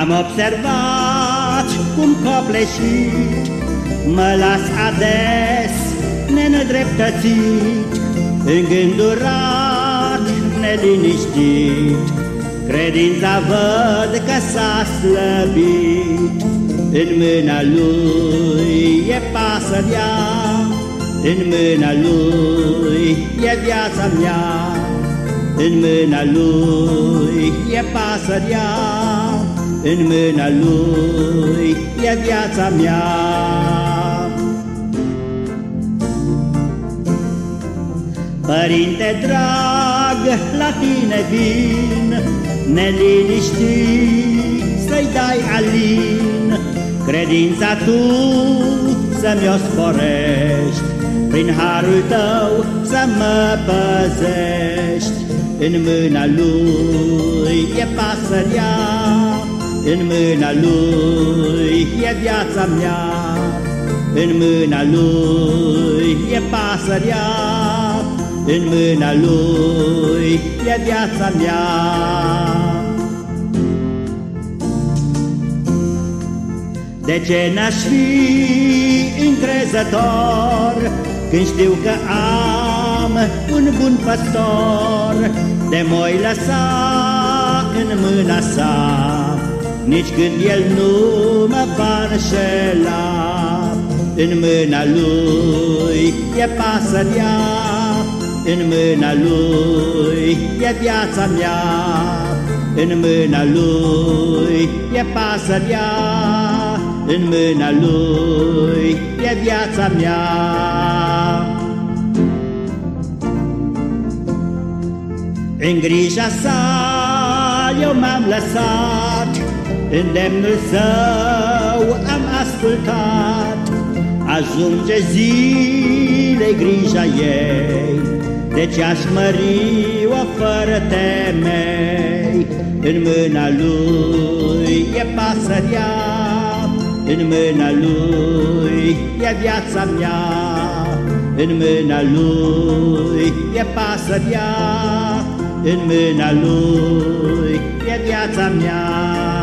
Am observat cum copleșit Mă las ades nenădreptățit Îngândurat, neliniștit. Credința văd că s-a slăbit. În mâna lui e pasărea În mâna lui e viața mea. În mâna lui e pasărea în mâna lui e viața mea. Părinte drag, la tine vin, neliniștit să-i dai alin, credința tu să-mi o sporești, prin harul tău să mă păzești. În mâna lui e pasărea, în mâna lui e viața mea, în mâna lui e pasărea, în mâna lui e viața mea. De ce n-aș fi încrezător când știu că am un bun păstor de moi lăsa în mâna sa? Nici când el nu mă va înșela În mâna lui e pasărea În mâna lui e viața mea. În mâna lui e pasărea În mâna lui e viața mea. În grija sa eu m-am lăsat Îndemnul său am ascultat, Ajunge zile grija ei, Deci aș mări-o fără temei. În mâna lui e pasărea, În mâna lui e viața mea, În mâna lui e pasărea, În mâna lui e viața mea.